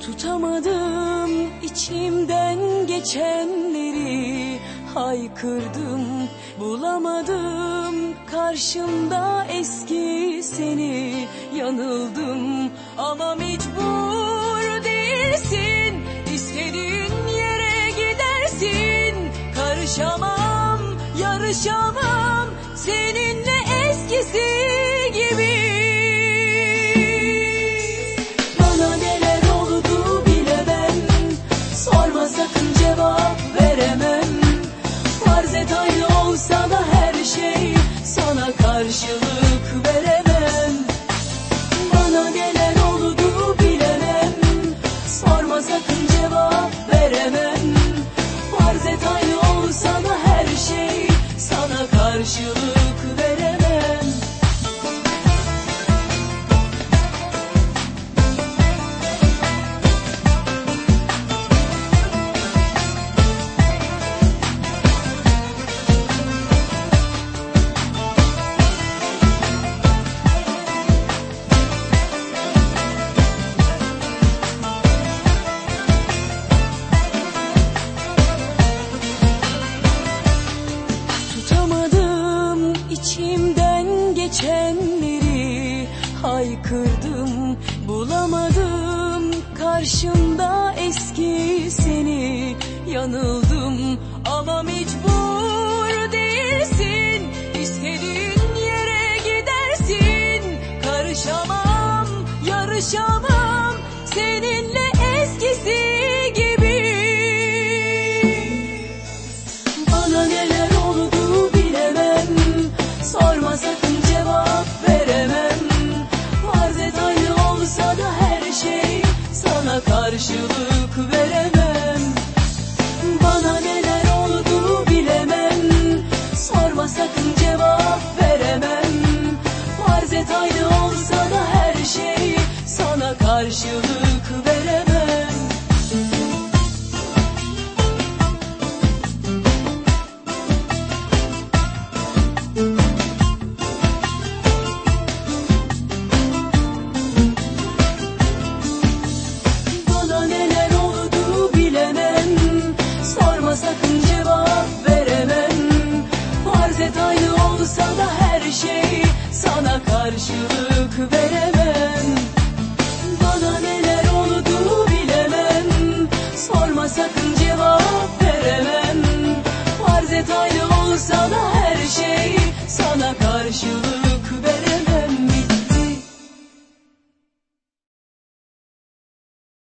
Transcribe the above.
Tutamadım içimden geçenleri. Haykırdım bulamadım karşımda eski seni. Yanıldım ama mecbur değilsin. İstediğin yere gidersin. Karışamam yarışamam seninle. Karşılık veremem. Bana neler oldu bilemem. Sorma sakın cevap veremem. Farz et aynı olsa da her şey. Sana karşılık geçenleri Haykırdım bulamadım. Karşımda eski seni Yanıldım. Ama mecbur değilsin İstediğin yere gidersin. Karışamam yarışamam seninle karşılık veremem. Bana neler oldu bilemem. Sorma sakın cevap veremem. Farz et aynı olsa da her şey Sana karşılık veremem